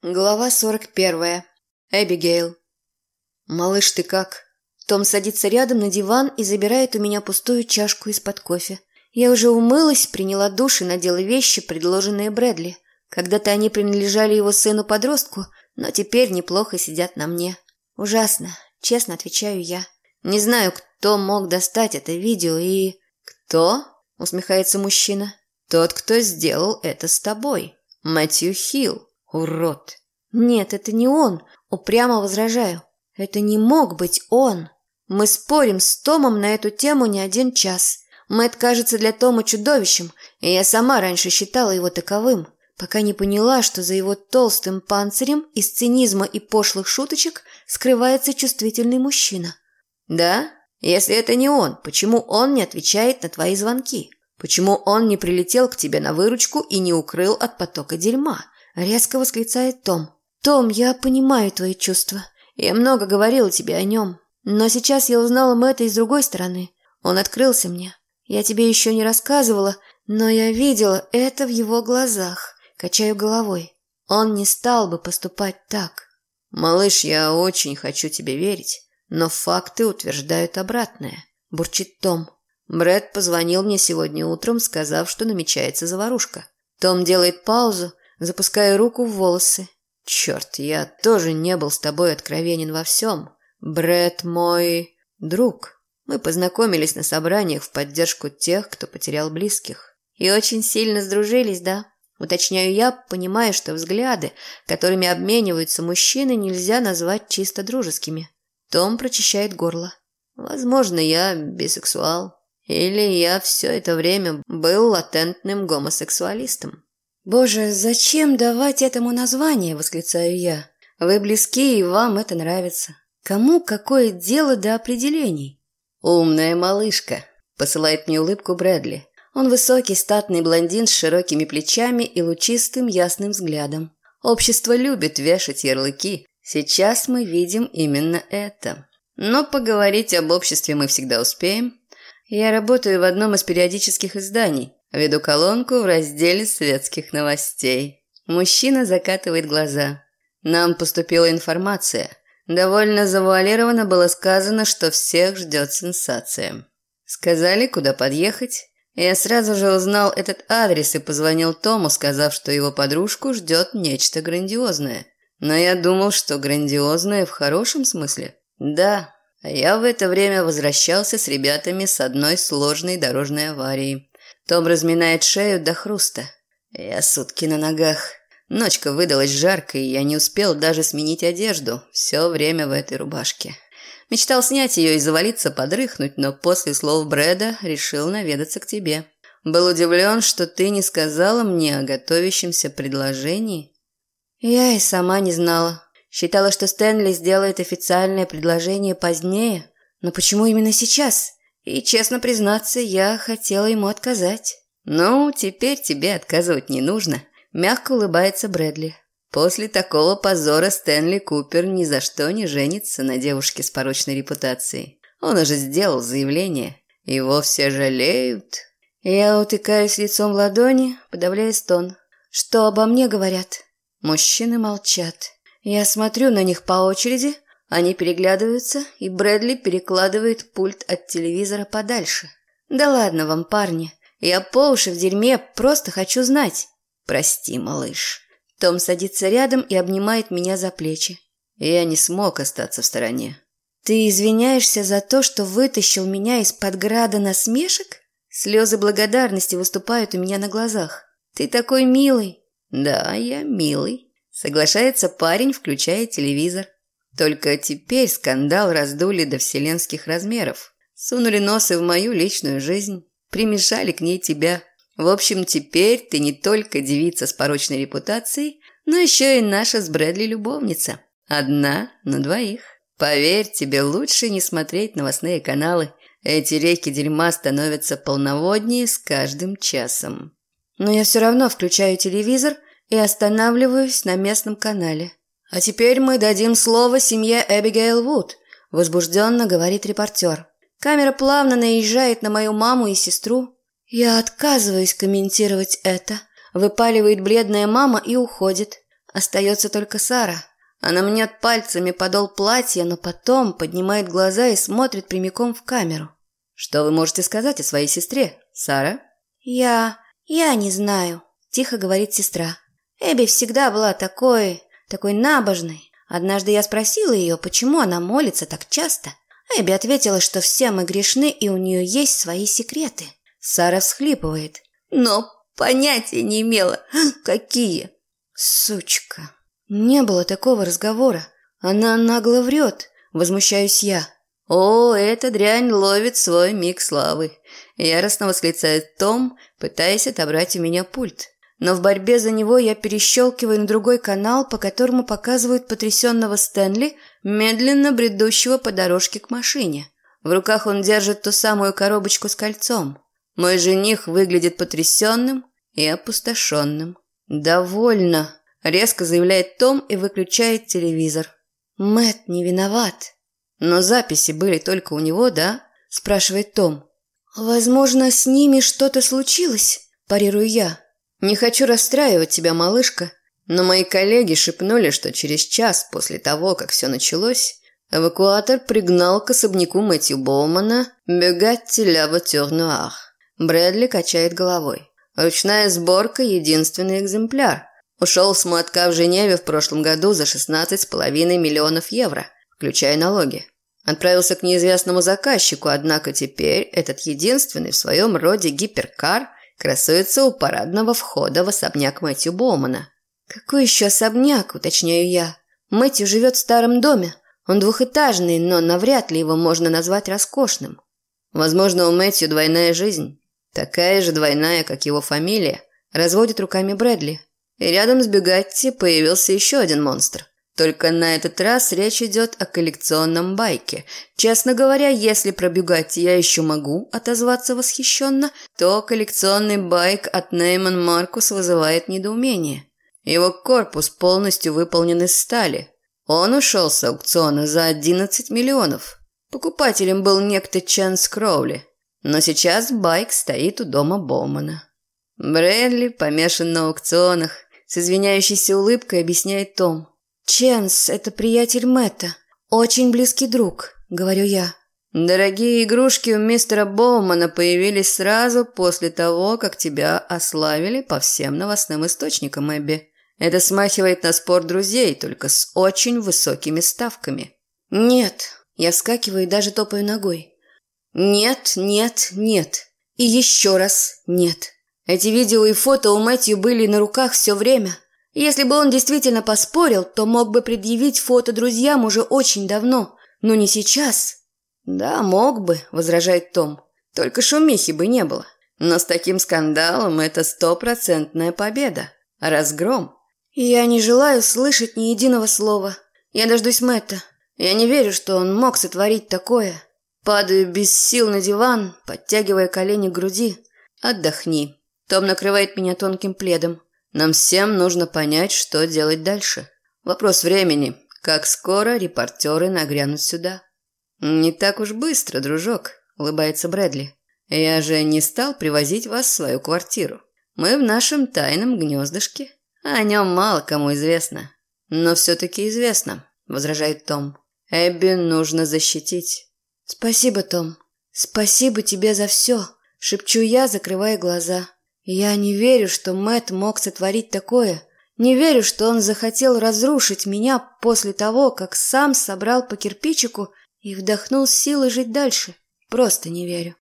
Глава 41. Эбигейл. «Малыш, ты как?» Том садится рядом на диван и забирает у меня пустую чашку из-под кофе. Я уже умылась, приняла душ и надела вещи, предложенные Брэдли. Когда-то они принадлежали его сыну-подростку, но теперь неплохо сидят на мне. Ужасно, честно отвечаю я. Не знаю, кто мог достать это видео и... «Кто?» – усмехается мужчина. «Тот, кто сделал это с тобой. Мэтью Хилл. Урод. Нет, это не он. Упрямо возражаю. Это не мог быть он. Мы спорим с Томом на эту тему не один час. Мэтт кажется для Тома чудовищем, и я сама раньше считала его таковым, пока не поняла, что за его толстым панцирем из цинизма и пошлых шуточек скрывается чувствительный мужчина. Да? Если это не он, почему он не отвечает на твои звонки? Почему он не прилетел к тебе на выручку и не укрыл от потока дерьма? Резко восклицает Том. «Том, я понимаю твои чувства. Я много говорила тебе о нем. Но сейчас я узнала Мэтта из другой стороны. Он открылся мне. Я тебе еще не рассказывала, но я видела это в его глазах. Качаю головой. Он не стал бы поступать так. «Малыш, я очень хочу тебе верить, но факты утверждают обратное», – бурчит Том. Брэд позвонил мне сегодня утром, сказав, что намечается заварушка. Том делает паузу, запуская руку в волосы. «Черт, я тоже не был с тобой откровенен во всем. Брэд мой друг. Мы познакомились на собраниях в поддержку тех, кто потерял близких. И очень сильно сдружились, да?» Уточняю я, понимая, что взгляды, которыми обмениваются мужчины, нельзя назвать чисто дружескими. Том прочищает горло. Возможно, я бисексуал. Или я все это время был латентным гомосексуалистом. «Боже, зачем давать этому название?» – восклицаю я. «Вы близки, и вам это нравится. Кому какое дело до определений?» «Умная малышка», – посылает мне улыбку Брэдли. Он высокий, статный блондин с широкими плечами и лучистым ясным взглядом. Общество любит вешать ярлыки. Сейчас мы видим именно это. Но поговорить об обществе мы всегда успеем. Я работаю в одном из периодических изданий. Веду колонку в разделе светских новостей. Мужчина закатывает глаза. Нам поступила информация. Довольно завуалированно было сказано, что всех ждет сенсация. Сказали, куда подъехать. Я сразу же узнал этот адрес и позвонил Тому, сказав, что его подружку ждет нечто грандиозное. Но я думал, что грандиозное в хорошем смысле. Да, я в это время возвращался с ребятами с одной сложной дорожной аварией. Том разминает шею до хруста. Я сутки на ногах. Ночка выдалась жаркой, и я не успел даже сменить одежду. Все время в этой рубашке. Мечтал снять ее и завалиться подрыхнуть, но после слов Брэда решил наведаться к тебе. Был удивлен, что ты не сказала мне о готовящемся предложении. Я и сама не знала. Считала, что Стэнли сделает официальное предложение позднее. Но почему именно сейчас? И, честно признаться, я хотела ему отказать. «Ну, теперь тебе отказывать не нужно», – мягко улыбается Брэдли. После такого позора Стэнли Купер ни за что не женится на девушке с порочной репутацией. Он уже сделал заявление. Его все жалеют. Я утыкаюсь лицом в ладони, подавляя стон. Что обо мне говорят? Мужчины молчат. Я смотрю на них по очереди – они переглядываются, и Брэдли перекладывает пульт от телевизора подальше. «Да ладно вам, парни. Я по уши в дерьме, просто хочу знать». «Прости, малыш». Том садится рядом и обнимает меня за плечи. Я не смог остаться в стороне. «Ты извиняешься за то, что вытащил меня из-под града насмешек?» Слезы благодарности выступают у меня на глазах. «Ты такой милый!» «Да, я милый», — соглашается парень, включая телевизор. Только теперь скандал раздули до вселенских размеров. Сунули носы в мою личную жизнь, примешали к ней тебя. В общем, теперь ты не только девица с порочной репутацией, но еще и наша с Брэдли любовница. Одна на двоих. Поверь, тебе лучше не смотреть новостные каналы. Эти реки дерьма становятся полноводнее с каждым часом. Но я все равно включаю телевизор и останавливаюсь на местном канале. «А теперь мы дадим слово семье Эбигейл Вуд», – возбужденно говорит репортер. Камера плавно наезжает на мою маму и сестру. Я отказываюсь комментировать это. Выпаливает бледная мама и уходит. Остается только Сара. Она мнет пальцами подол платья, но потом поднимает глаза и смотрит прямиком в камеру. «Что вы можете сказать о своей сестре, Сара?» «Я... я не знаю», – тихо говорит сестра. «Эбби всегда была такой... такой набожной. Однажды я спросила ее, почему она молится так часто. Эбби ответила, что все мы грешны и у нее есть свои секреты». Сара всхлипывает. «Но понятия не имела. Какие?» «Сучка!» Не было такого разговора. Она нагло врет. Возмущаюсь я. О, эта дрянь ловит свой миг славы. Яростно восклицает Том, пытаясь отобрать у меня пульт. Но в борьбе за него я перещелкиваю на другой канал, по которому показывают потрясенного Стэнли, медленно бредущего по дорожке к машине. В руках он держит ту самую коробочку с кольцом. Мой жених выглядит потрясенным и опустошенным. «Довольно», резко заявляет Том и выключает телевизор. Мэт не виноват. Но записи были только у него, да? спрашивает Том. Возможно, с ними что-то случилось, парирую я. Не хочу расстраивать тебя, малышка, но мои коллеги шепнули, что через час после того, как все началось, эвакуатор пригнал к особняку Мэтью Боумана Бегатти ля Нуар. Брэдли качает головой. Ручная сборка – единственный экземпляр. Ушел с мотка в Женеве в прошлом году за 16,5 миллионов евро, включая налоги. Отправился к неизвестному заказчику, однако теперь этот единственный в своем роде гиперкар красуется у парадного входа в особняк Мэтью Боумана. «Какой еще особняк?» – уточняю я. «Мэтью живет в старом доме. Он двухэтажный, но навряд ли его можно назвать роскошным». «Возможно, у Мэтью двойная жизнь. Такая же двойная, как его фамилия», – разводит руками Брэдли. И рядом с Бегатти появился еще один монстр. Только на этот раз речь идет о коллекционном байке. Честно говоря, если про Бюгатти я еще могу отозваться восхищенно, то коллекционный байк от Нейман Маркус вызывает недоумение. Его корпус полностью выполнен из стали. Он ушел с аукциона за 11 миллионов. Покупателем был некто Чанс Кроули. Но сейчас байк стоит у дома Боумана. Брэдли помешан на аукционах. С извиняющейся улыбкой объясняет Том. «Ченс – это приятель Мэтта. Очень близкий друг», – говорю я. «Дорогие игрушки у мистера Боумана появились сразу после того, как тебя ославили по всем новостным источникам, Эбби. Это смахивает на спор друзей, только с очень высокими ставками». «Нет», – я вскакиваю и даже топаю ногой. «Нет, нет, нет. И еще раз нет». Эти видео и фото у Мэтью были на руках все время. Если бы он действительно поспорил, то мог бы предъявить фото друзьям уже очень давно, но не сейчас. «Да, мог бы», – возражает Том. «Только шумихи бы не было. Но с таким скандалом это стопроцентная победа. Разгром». «Я не желаю слышать ни единого слова. Я дождусь Мэтта. Я не верю, что он мог сотворить такое. Падаю без сил на диван, подтягивая колени к груди. Отдохни. Том накрывает меня тонким пледом. Нам всем нужно понять, что делать дальше. Вопрос времени. Как скоро репортеры нагрянут сюда? Не так уж быстро, дружок, улыбается Брэдли. Я же не стал привозить вас в свою квартиру. Мы в нашем тайном гнездышке. О нем мало кому известно. Но все-таки известно, возражает Том. Эбби нужно защитить. Спасибо, Том. Спасибо тебе за все, шепчу я, закрывая глаза. Я не верю, что Мэт мог сотворить такое. Не верю, что он захотел разрушить меня после того, как сам собрал по кирпичику и вдохнул силы жить дальше. Просто не верю.